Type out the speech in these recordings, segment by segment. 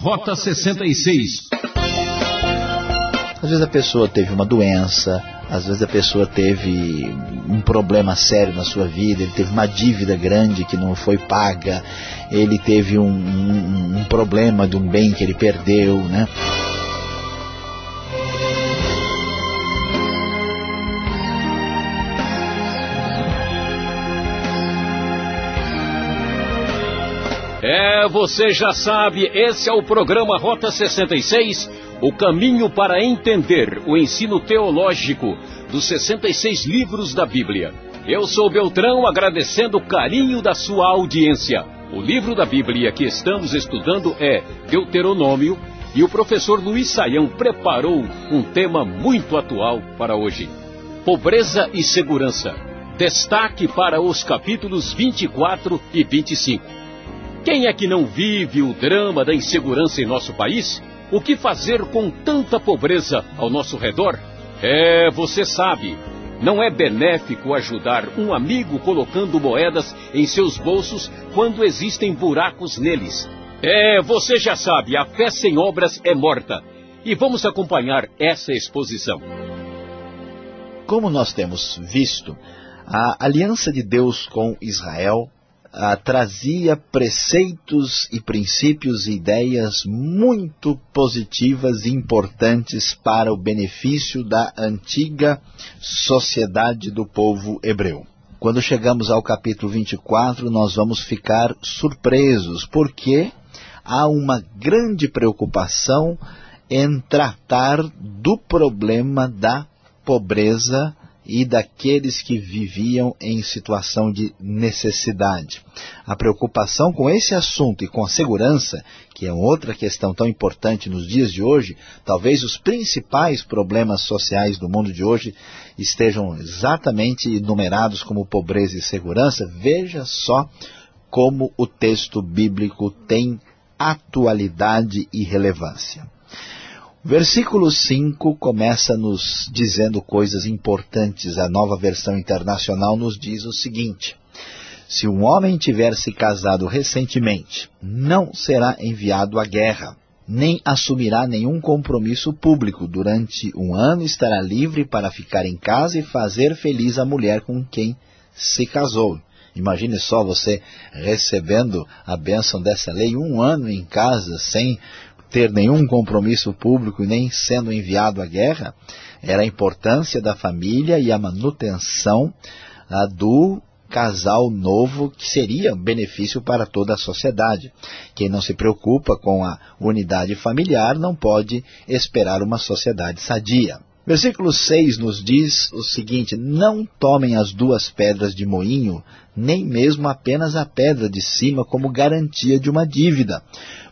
Rota 66. Às vezes a pessoa teve uma doença, às vezes a pessoa teve um problema sério na sua vida, ele teve uma dívida grande que não foi paga, ele teve um, um, um problema de um bem que ele perdeu, né? É, você já sabe, esse é o programa Rota 66, o caminho para entender o ensino teológico dos 66 livros da Bíblia. Eu sou Beltrão, agradecendo o carinho da sua audiência. O livro da Bíblia que estamos estudando é Deuteronômio e o professor Luiz Saião preparou um tema muito atual para hoje: pobreza e segurança. Destaque para os capítulos 24 e 25. Quem é que não vive o drama da insegurança em nosso país? O que fazer com tanta pobreza ao nosso redor? É, você sabe, não é benéfico ajudar um amigo colocando moedas em seus bolsos quando existem buracos neles. É, você já sabe, a fé sem obras é morta. E vamos acompanhar essa exposição. Como nós temos visto, a aliança de Deus com Israel ah, trazia preceitos e princípios e ideias muito positivas e importantes para o benefício da antiga sociedade do povo hebreu. Quando chegamos ao capítulo 24, nós vamos ficar surpresos, porque há uma grande preocupação em tratar do problema da pobreza e daqueles que viviam em situação de necessidade. A preocupação com esse assunto e com a segurança, que é outra questão tão importante nos dias de hoje, talvez os principais problemas sociais do mundo de hoje estejam exatamente enumerados como pobreza e segurança. Veja só como o texto bíblico tem atualidade e relevância. Versículo 5 começa nos dizendo coisas importantes. A nova versão internacional nos diz o seguinte. Se um homem tiver se casado recentemente, não será enviado à guerra, nem assumirá nenhum compromisso público. Durante um ano estará livre para ficar em casa e fazer feliz a mulher com quem se casou. Imagine só você recebendo a bênção dessa lei um ano em casa, sem ter nenhum compromisso público e nem sendo enviado à guerra, era a importância da família e a manutenção ah, do casal novo, que seria um benefício para toda a sociedade. Quem não se preocupa com a unidade familiar não pode esperar uma sociedade sadia. Versículo 6 nos diz o seguinte, não tomem as duas pedras de moinho, nem mesmo apenas a pedra de cima como garantia de uma dívida,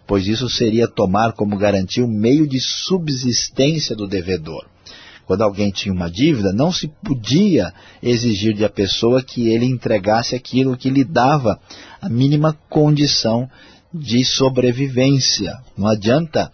pois isso seria tomar como garantia o meio de subsistência do devedor. Quando alguém tinha uma dívida, não se podia exigir de a pessoa que ele entregasse aquilo que lhe dava a mínima condição de sobrevivência. Não adianta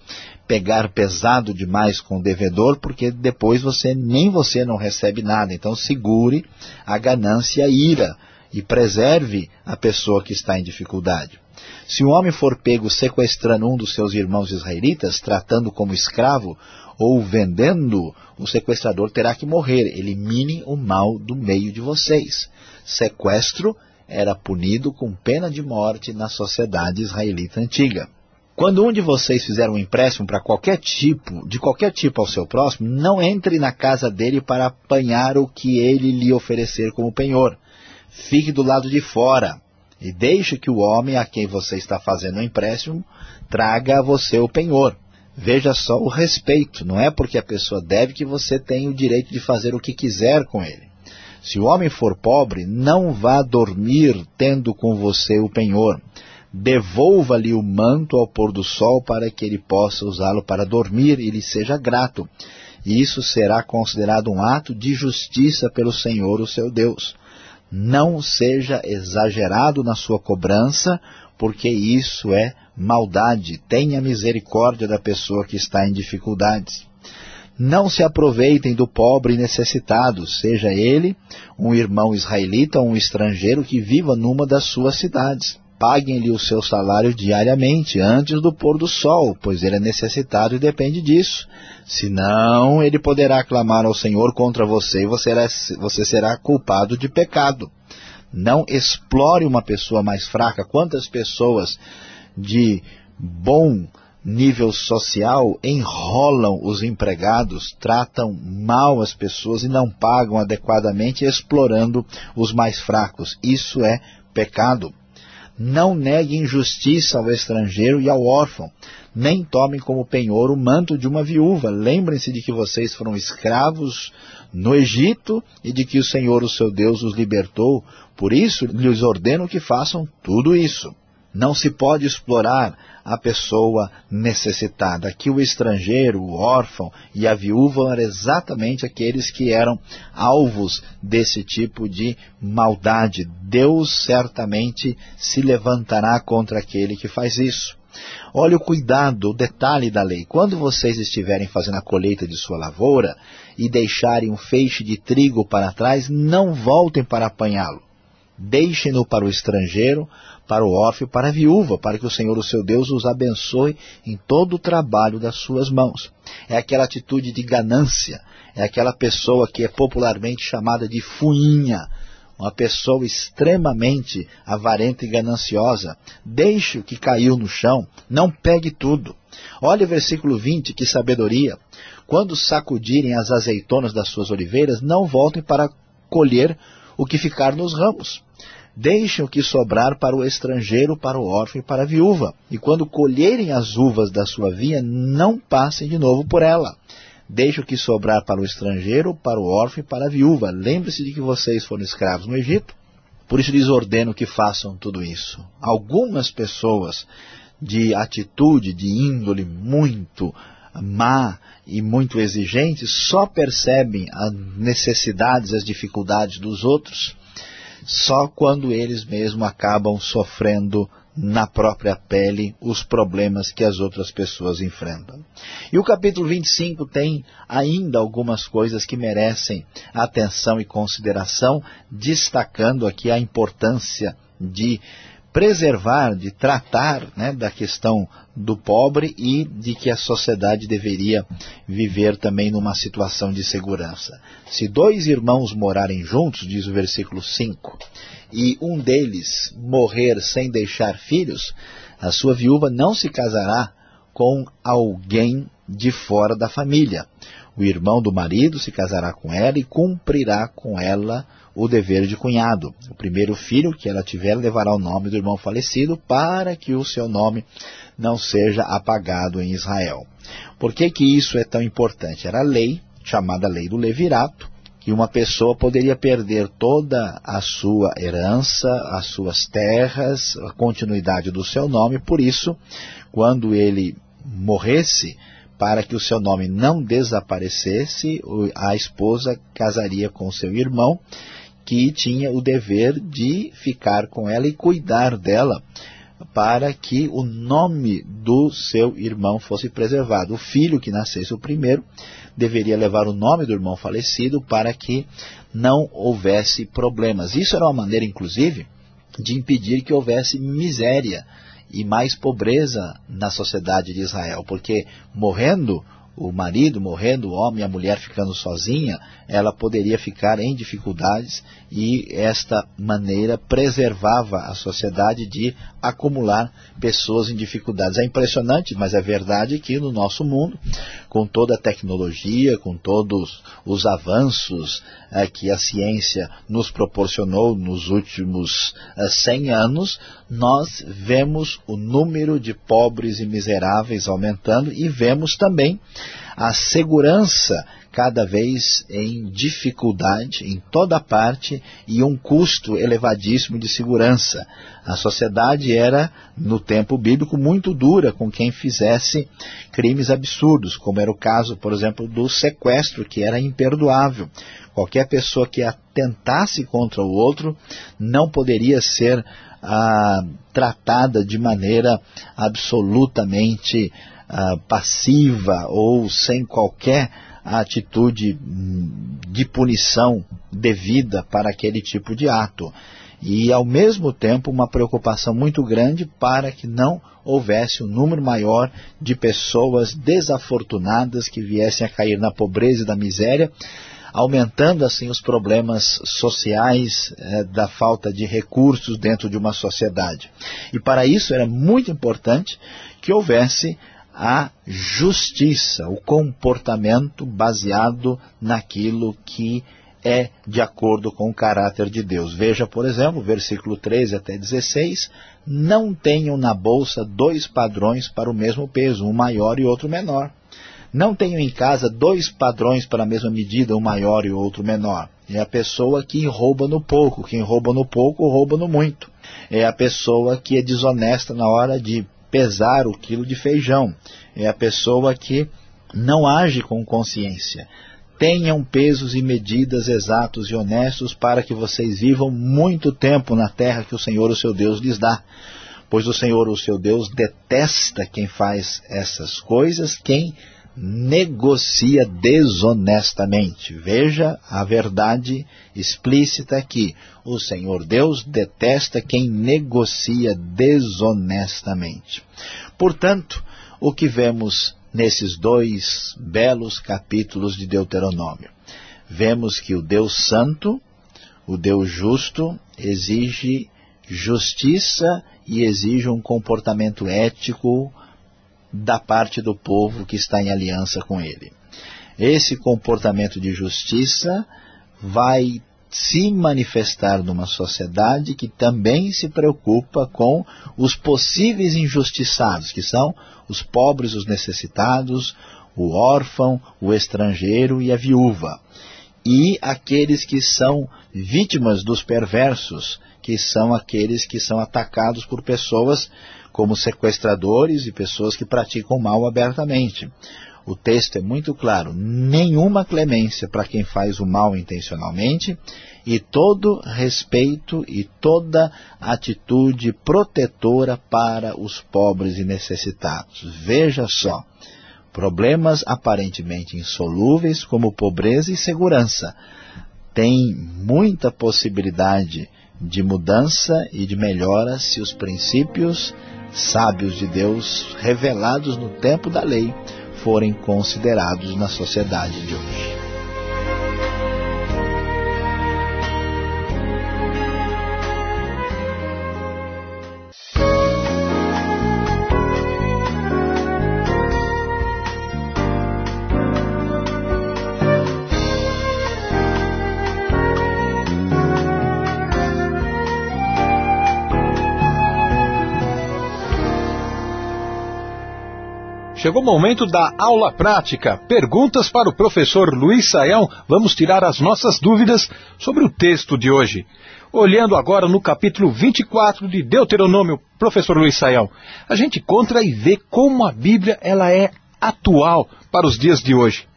pegar pesado demais com o devedor, porque depois você nem você não recebe nada. Então segure a ganância e a ira e preserve a pessoa que está em dificuldade. Se um homem for pego sequestrando um dos seus irmãos israelitas, tratando como escravo ou vendendo, o sequestrador terá que morrer. Elimine o mal do meio de vocês. Sequestro era punido com pena de morte na sociedade israelita antiga. Quando um de vocês fizer um empréstimo para qualquer tipo, de qualquer tipo ao seu próximo, não entre na casa dele para apanhar o que ele lhe oferecer como penhor. Fique do lado de fora e deixe que o homem a quem você está fazendo o empréstimo traga a você o penhor. Veja só o respeito, não é porque a pessoa deve que você tem o direito de fazer o que quiser com ele. Se o homem for pobre, não vá dormir tendo com você o penhor. Devolva-lhe o manto ao pôr do sol para que ele possa usá-lo para dormir e lhe seja grato. E isso será considerado um ato de justiça pelo Senhor, o seu Deus não seja exagerado na sua cobrança, porque isso é maldade. Tenha misericórdia da pessoa que está em dificuldades. Não se aproveitem do pobre e necessitado, seja ele um irmão israelita ou um estrangeiro que viva numa das suas cidades. Paguem-lhe o seu salário diariamente, antes do pôr do sol, pois ele é necessitado e depende disso. Senão, ele poderá clamar ao Senhor contra você e você será, você será culpado de pecado. Não explore uma pessoa mais fraca. Quantas pessoas de bom nível social enrolam os empregados, tratam mal as pessoas e não pagam adequadamente, explorando os mais fracos. Isso é pecado. Não negue injustiça ao estrangeiro e ao órfão. Nem tomem como penhor o manto de uma viúva. Lembrem-se de que vocês foram escravos no Egito e de que o Senhor, o seu Deus, os libertou. Por isso, lhes ordeno que façam tudo isso. Não se pode explorar a pessoa necessitada. Aqui o estrangeiro, o órfão e a viúva eram exatamente aqueles que eram alvos desse tipo de maldade. Deus certamente se levantará contra aquele que faz isso. Olha o cuidado, o detalhe da lei. Quando vocês estiverem fazendo a colheita de sua lavoura e deixarem um feixe de trigo para trás, não voltem para apanhá-lo. Deixem-no para o estrangeiro, para o órfão para a viúva, para que o Senhor, o seu Deus, os abençoe em todo o trabalho das suas mãos. É aquela atitude de ganância, é aquela pessoa que é popularmente chamada de fuinha, uma pessoa extremamente avarenta e gananciosa. Deixe o que caiu no chão, não pegue tudo. Olha o versículo 20, que sabedoria. Quando sacudirem as azeitonas das suas oliveiras, não voltem para colher o que ficar nos ramos. Deixem o que sobrar para o estrangeiro, para o órfão e para a viúva. E quando colherem as uvas da sua vinha, não passem de novo por ela. Deixe o que sobrar para o estrangeiro, para o órfão e para a viúva. Lembre-se de que vocês foram escravos no Egito. Por isso lhes ordeno que façam tudo isso. Algumas pessoas de atitude, de índole muito má e muito exigente só percebem as necessidades, as dificuldades dos outros só quando eles mesmos acabam sofrendo na própria pele os problemas que as outras pessoas enfrentam. E o capítulo 25 tem ainda algumas coisas que merecem atenção e consideração, destacando aqui a importância de preservar, de tratar né, da questão do pobre e de que a sociedade deveria viver também numa situação de segurança. Se dois irmãos morarem juntos, diz o versículo 5, e um deles morrer sem deixar filhos, a sua viúva não se casará com alguém de fora da família. O irmão do marido se casará com ela e cumprirá com ela o dever de cunhado. O primeiro filho que ela tiver levará o nome do irmão falecido para que o seu nome não seja apagado em Israel. Por que, que isso é tão importante? Era a lei, chamada lei do levirato, que uma pessoa poderia perder toda a sua herança, as suas terras, a continuidade do seu nome, por isso, quando ele morresse, para que o seu nome não desaparecesse, a esposa casaria com seu irmão que tinha o dever de ficar com ela e cuidar dela para que o nome do seu irmão fosse preservado. O filho que nascesse o primeiro deveria levar o nome do irmão falecido para que não houvesse problemas. Isso era uma maneira, inclusive, de impedir que houvesse miséria e mais pobreza na sociedade de Israel, porque morrendo o marido morrendo, o homem a mulher ficando sozinha, ela poderia ficar em dificuldades e esta maneira preservava a sociedade de acumular pessoas em dificuldades. É impressionante, mas é verdade que no nosso mundo, com toda a tecnologia, com todos os avanços é, que a ciência nos proporcionou nos últimos é, 100 anos, nós vemos o número de pobres e miseráveis aumentando e vemos também a segurança cada vez em dificuldade em toda parte e um custo elevadíssimo de segurança. A sociedade era, no tempo bíblico, muito dura com quem fizesse crimes absurdos, como era o caso, por exemplo, do sequestro, que era imperdoável. Qualquer pessoa que atentasse contra o outro não poderia ser ah, tratada de maneira absolutamente ah, passiva ou sem qualquer atitude hum, de punição devida para aquele tipo de ato. e, ao mesmo tempo, uma preocupação muito grande para que não houvesse um número maior de pessoas desafortunadas que viessem a cair na pobreza e da miséria, aumentando assim os problemas sociais eh, da falta de recursos dentro de uma sociedade. E para isso era muito importante que houvesse a justiça, o comportamento baseado naquilo que é de acordo com o caráter de Deus. Veja, por exemplo, versículo 13 até 16, não tenham na bolsa dois padrões para o mesmo peso, um maior e outro menor. Não tenham em casa dois padrões para a mesma medida, um maior e outro menor. É a pessoa que rouba no pouco, quem rouba no pouco, rouba no muito. É a pessoa que é desonesta na hora de pesar o quilo de feijão. É a pessoa que não age com consciência tenham pesos e medidas exatos e honestos para que vocês vivam muito tempo na terra que o Senhor, o seu Deus, lhes dá. Pois o Senhor, o seu Deus, detesta quem faz essas coisas, quem negocia desonestamente. Veja a verdade explícita aqui. O Senhor Deus detesta quem negocia desonestamente. Portanto, o que vemos nesses dois belos capítulos de Deuteronômio. Vemos que o Deus Santo, o Deus Justo, exige justiça e exige um comportamento ético da parte do povo que está em aliança com ele. Esse comportamento de justiça vai se manifestar numa sociedade que também se preocupa com os possíveis injustiçados, que são os pobres, os necessitados, o órfão, o estrangeiro e a viúva. E aqueles que são vítimas dos perversos, que são aqueles que são atacados por pessoas como sequestradores e pessoas que praticam mal abertamente. O texto é muito claro, nenhuma clemência para quem faz o mal intencionalmente e todo respeito e toda atitude protetora para os pobres e necessitados. Veja só, problemas aparentemente insolúveis como pobreza e segurança têm muita possibilidade de mudança e de melhora se os princípios sábios de Deus revelados no tempo da lei forem considerados na sociedade de hoje. Chegou o momento da aula prática. Perguntas para o professor Luiz Saião. Vamos tirar as nossas dúvidas sobre o texto de hoje. Olhando agora no capítulo 24 de Deuteronômio, professor Luiz Saião, a gente encontra e vê como a Bíblia ela é atual para os dias de hoje.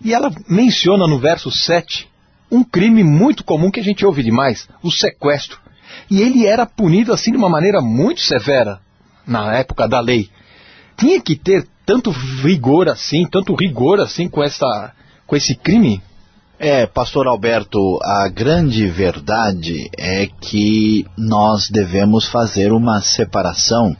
E ela menciona no verso 7 um crime muito comum que a gente ouve demais, o sequestro. E ele era punido assim de uma maneira muito severa na época da lei. Tinha que ter tanto rigor assim, tanto rigor assim com, essa, com esse crime? É, pastor Alberto, a grande verdade é que nós devemos fazer uma separação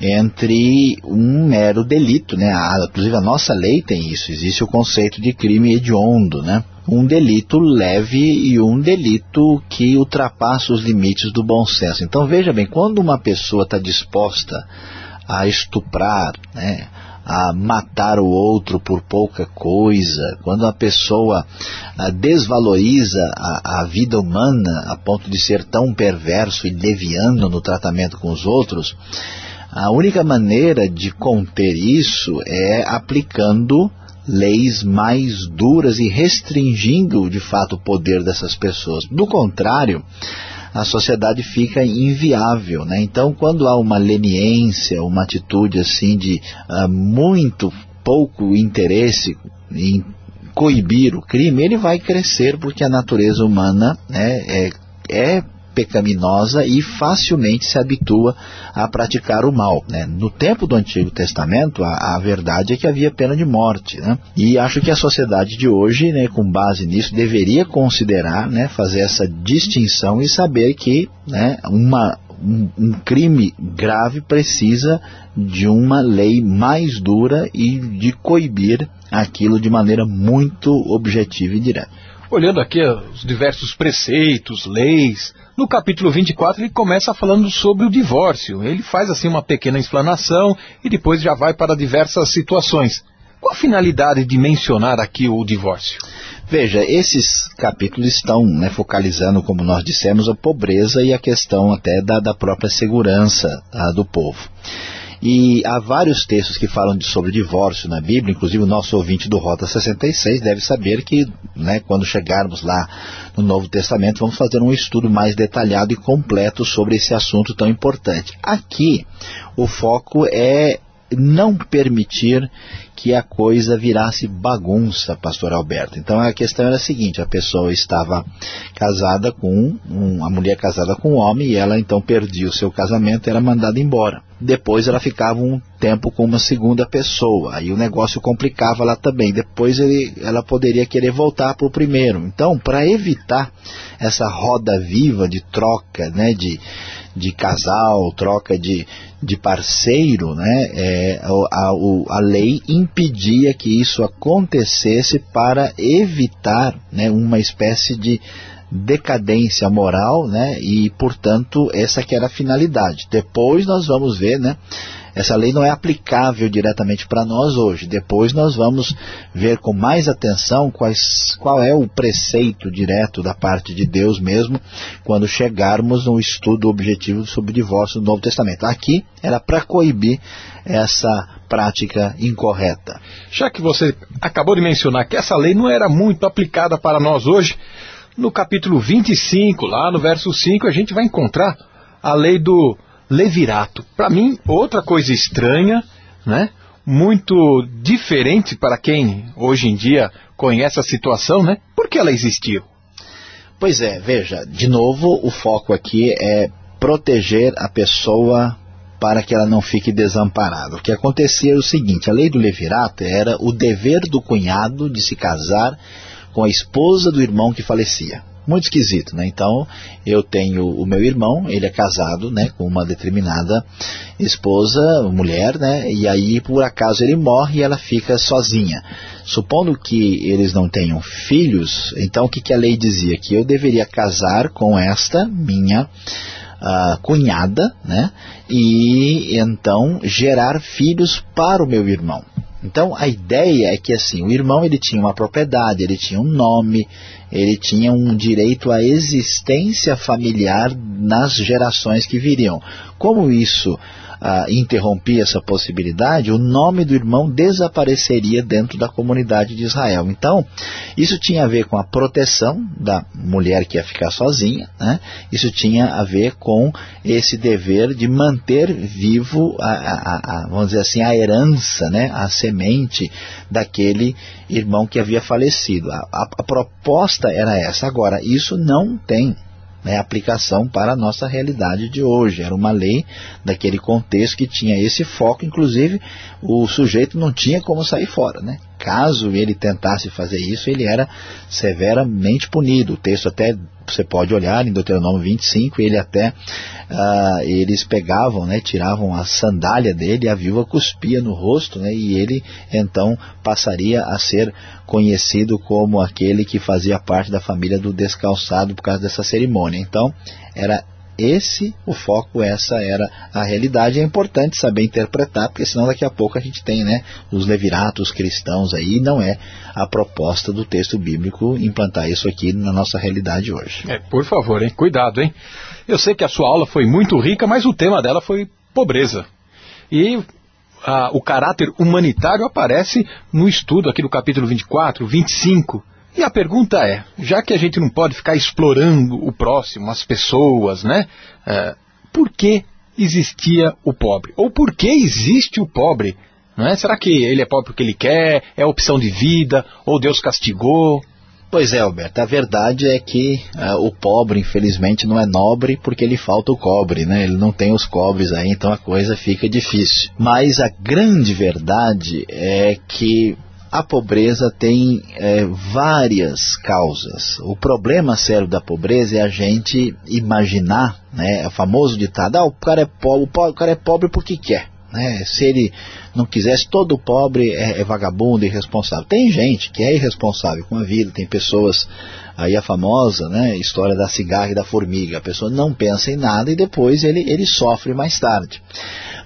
entre um mero delito, né? A, inclusive a nossa lei tem isso, existe o conceito de crime hediondo, né? Um delito leve e um delito que ultrapassa os limites do bom senso. Então veja bem, quando uma pessoa está disposta a estuprar, né? a matar o outro por pouca coisa, quando a pessoa ah, desvaloriza a, a, vida humana a ponto de ser tão perverso e deviando no tratamento com os outros, a única maneira de conter isso é aplicando leis mais duras e restringindo de fato o poder dessas pessoas. Do contrário, a sociedade fica inviável. Né? Então, quando há uma leniência, uma atitude assim de uh, muito pouco interesse em coibir o crime, ele vai crescer porque a natureza humana né, é, é pecaminosa e facilmente se habitua a praticar o mal. Né? No tempo do Antigo Testamento, a, a, verdade é que havia pena de morte. Né? E acho que a sociedade de hoje, né, com base nisso, deveria considerar, né, fazer essa distinção e saber que né, uma, um, um, crime grave precisa de uma lei mais dura e de coibir aquilo de maneira muito objetiva e direta. Olhando aqui os diversos preceitos, leis, no capítulo 24 ele começa falando sobre o divórcio. Ele faz assim uma pequena explanação e depois já vai para diversas situações. Qual a finalidade de mencionar aqui o divórcio? Veja, esses capítulos estão né, focalizando, como nós dissemos, a pobreza e a questão até da, da própria segurança tá, do povo. E há vários textos que falam de, sobre divórcio na Bíblia, inclusive o nosso ouvinte do Rota 66 deve saber que né, quando chegarmos lá no Novo Testamento vamos fazer um estudo mais detalhado e completo sobre esse assunto tão importante. Aqui o foco é não permitir que a coisa virasse bagunça, pastor Alberto. Então a questão era a seguinte, a pessoa estava casada com, um, a mulher casada com um homem e ela então perdia o seu casamento e era mandada embora. Depois ela ficava um tempo com uma segunda pessoa, aí o negócio complicava lá também. Depois ele, ela poderia querer voltar para o primeiro. Então, para evitar essa roda viva de troca, né, de de casal, troca de, de parceiro, né, é, a, a, a lei impedia que isso acontecesse para evitar né, uma espécie de decadência moral, né, e portanto essa que era a finalidade. Depois nós vamos ver, né, essa lei não é aplicável diretamente para nós hoje. Depois nós vamos ver com mais atenção quais, qual é o preceito direto da parte de Deus mesmo quando chegarmos no estudo objetivo sobre o divórcio do Novo Testamento. Aqui era para coibir essa prática incorreta. Já que você acabou de mencionar que essa lei não era muito aplicada para nós hoje, no capítulo 25, lá no verso 5, a gente vai encontrar a lei do levirato. Para mim, outra coisa estranha, né? Muito diferente para quem hoje em dia conhece a situação, né? Por que ela existiu? Pois é, veja, de novo o foco aqui é proteger a pessoa para que ela não fique desamparada. O que acontecia é o seguinte, a lei do levirato era o dever do cunhado de se casar com a esposa do irmão que falecia muito esquisito, né? Então, eu tenho o meu irmão, ele é casado, né, com uma determinada esposa, mulher, né? E aí, por acaso, ele morre e ela fica sozinha. Supondo que eles não tenham filhos, então o que, que a lei dizia? Que eu deveria casar com esta minha uh, cunhada, né? E então gerar filhos para o meu irmão. Então a ideia é que assim, o irmão ele tinha uma propriedade, ele tinha um nome, ele tinha um direito à existência familiar nas gerações que viriam. Como isso ah, interrompia essa possibilidade, o nome do irmão desapareceria dentro da comunidade de Israel. Então, isso tinha a ver com a proteção da mulher que ia ficar sozinha, né? isso tinha a ver com esse dever de manter vivo, a, a, a, vamos dizer assim, a herança, né? a semente daquele irmão que havia falecido. a proposta era essa. Agora, isso não tem né, aplicação para a nossa realidade de hoje. Era uma lei daquele contexto que tinha esse foco, inclusive o sujeito não tinha como sair fora. Né? Caso ele tentasse fazer isso, ele era severamente punido. O texto até você pode olhar em Deuteronômio 25, ele até, uh, eles pegavam, né, tiravam a sandália dele, a viúva cuspia no rosto, né, e ele então passaria a ser conhecido como aquele que fazia parte da família do descalçado por causa dessa cerimônia. Então, era esse o foco, essa era a realidade. É importante saber interpretar, porque senão daqui a pouco a gente tem né, os leviratos cristãos aí, não é a proposta do texto bíblico implantar isso aqui na nossa realidade hoje. É, por favor, hein? cuidado, hein? Eu sei que a sua aula foi muito rica, mas o tema dela foi pobreza. E o caráter humanitário aparece no estudo aqui do capítulo 24, 25 e a pergunta é, já que a gente não pode ficar explorando o próximo, as pessoas, né? É, por que existia o pobre? Ou por que existe o pobre? Não é? Será que ele é pobre porque ele quer? É opção de vida? Ou Deus castigou? Pois é, Alberto, a verdade é que uh, o pobre, infelizmente, não é nobre porque lhe falta o cobre, né? Ele não tem os cobres aí, então a coisa fica difícil. Mas a grande verdade é que a pobreza tem é, várias causas. O problema sério da pobreza é a gente imaginar, né, o famoso ditado, ah, o cara é pobre, o cara é pobre porque quer. Né? Se ele não quisesse, todo pobre é, é vagabundo, irresponsável. Tem gente que é irresponsável com a vida, tem pessoas, aí a famosa né, história da cigarra e da formiga, a pessoa não pensa em nada e depois ele, ele sofre mais tarde.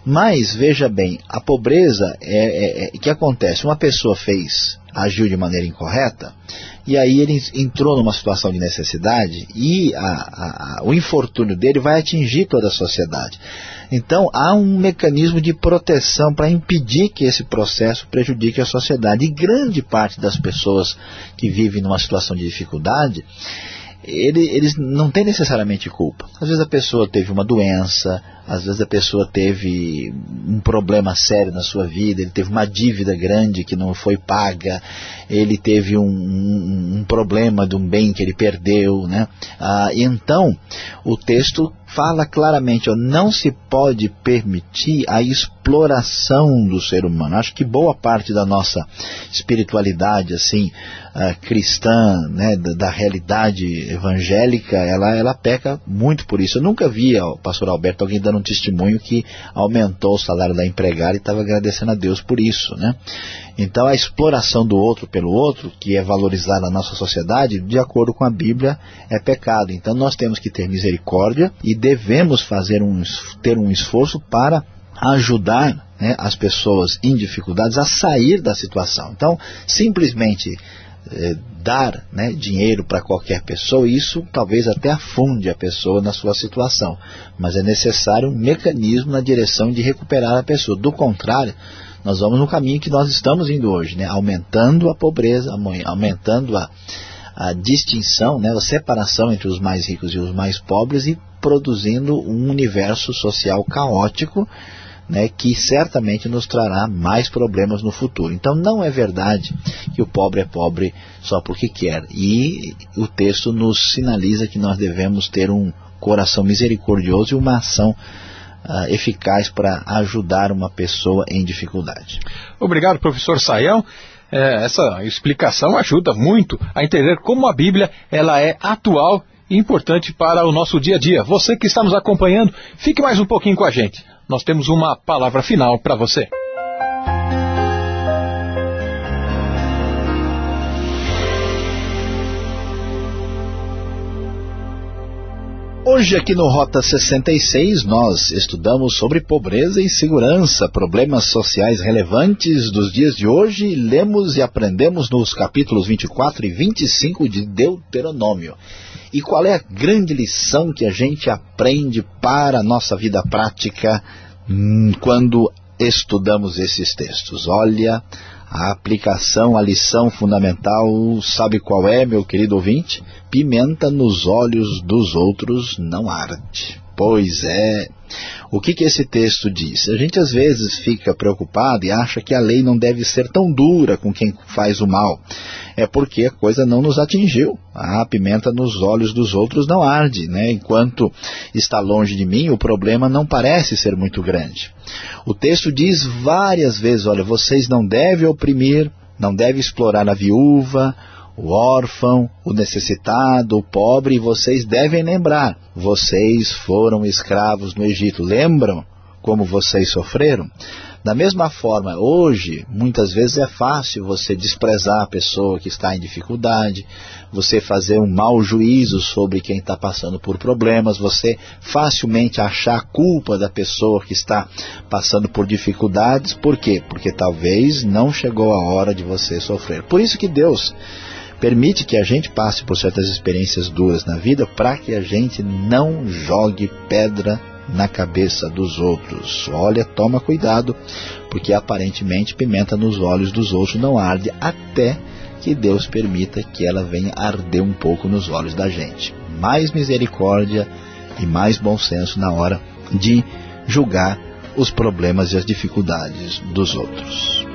Mas, veja bem, a pobreza, é, é, é, que acontece? Uma pessoa fez, agiu de maneira incorreta, e aí ele entrou numa situação de necessidade e a, a, o infortúnio dele vai atingir toda a sociedade. Então há um mecanismo de proteção para impedir que esse processo prejudique a sociedade. E grande parte das pessoas que vivem numa situação de dificuldade, ele, eles não têm necessariamente culpa. Às vezes a pessoa teve uma doença, às vezes a pessoa teve um problema sério na sua vida, ele teve uma dívida grande que não foi paga, ele teve um, um, um problema de um bem que ele perdeu, né? Ah, então, o texto fala claramente, ó, não se pode permitir a exploração do ser humano. Acho que boa parte da nossa espiritualidade assim uh, cristã, né, da, da, realidade evangélica, ela, ela peca muito por isso. Eu nunca vi, ó, pastor Alberto, alguém dando um testemunho que aumentou o salário da empregada e estava agradecendo a Deus por isso. Né? Então a exploração do outro pelo outro, que é valorizada na nossa sociedade, de acordo com a Bíblia, é pecado. Então nós temos que ter misericórdia e devemos fazer um, ter um esforço para ajudar né, as pessoas em dificuldades a sair da situação. Então, simplesmente eh, dar né, dinheiro para qualquer pessoa, isso talvez até afunde a pessoa na sua situação. Mas é necessário um mecanismo na direção de recuperar a pessoa. Do contrário, nós vamos no caminho que nós estamos indo hoje, né? aumentando a pobreza, aumentando a, a distinção, né? a separação entre os mais ricos e os mais pobres e produzindo um universo social caótico né, que certamente nos trará mais problemas no futuro. Então não é verdade que o pobre é pobre só porque quer. E o texto nos sinaliza que nós devemos ter um coração misericordioso e uma ação uh, eficaz para ajudar uma pessoa em dificuldade. Obrigado, professor Saião. É, essa explicação ajuda muito a entender como a Bíblia ela é atual importante para o nosso dia a dia. Você que está nos acompanhando, fique mais um pouquinho com a gente. Nós temos uma palavra final para você. Hoje aqui no Rota 66 nós estudamos sobre pobreza e segurança, problemas sociais relevantes dos dias de hoje, lemos e aprendemos nos capítulos 24 e 25 de Deuteronômio. E qual é a grande lição que a gente aprende para a nossa vida prática hum, quando estudamos esses textos? Olha, a aplicação, a lição fundamental, sabe qual é, meu querido ouvinte? Pimenta nos olhos dos outros não arde. Pois é. O que, que esse texto diz? A gente às vezes fica preocupado e acha que a lei não deve ser tão dura com quem faz o mal. É porque a coisa não nos atingiu. A pimenta nos olhos dos outros não arde. Né? Enquanto está longe de mim, o problema não parece ser muito grande. O texto diz várias vezes, olha, vocês não devem oprimir, não devem explorar a viúva, o órfão, o necessitado, o pobre, vocês devem lembrar, vocês foram escravos no Egito. Lembram como vocês sofreram? Da mesma forma, hoje, muitas vezes é fácil você desprezar a pessoa que está em dificuldade, você fazer um mau juízo sobre quem está passando por problemas, você facilmente achar a culpa da pessoa que está passando por dificuldades. Por quê? Porque talvez não chegou a hora de você sofrer. Por isso que Deus permite que a gente passe por certas experiências duras na vida para que a gente não jogue pedra na cabeça dos outros. Olha, toma cuidado, porque aparentemente pimenta nos olhos dos outros não arde até que Deus permita que ela venha arder um pouco nos olhos da gente. Mais misericórdia e mais bom senso na hora de julgar os problemas e as dificuldades dos outros.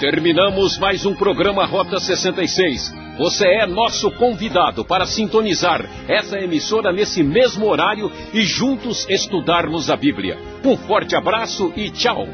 Terminamos mais um programa Rota 66. Você é nosso convidado para sintonizar essa emissora nesse mesmo horário e juntos estudarmos a Bíblia. Um forte abraço e tchau.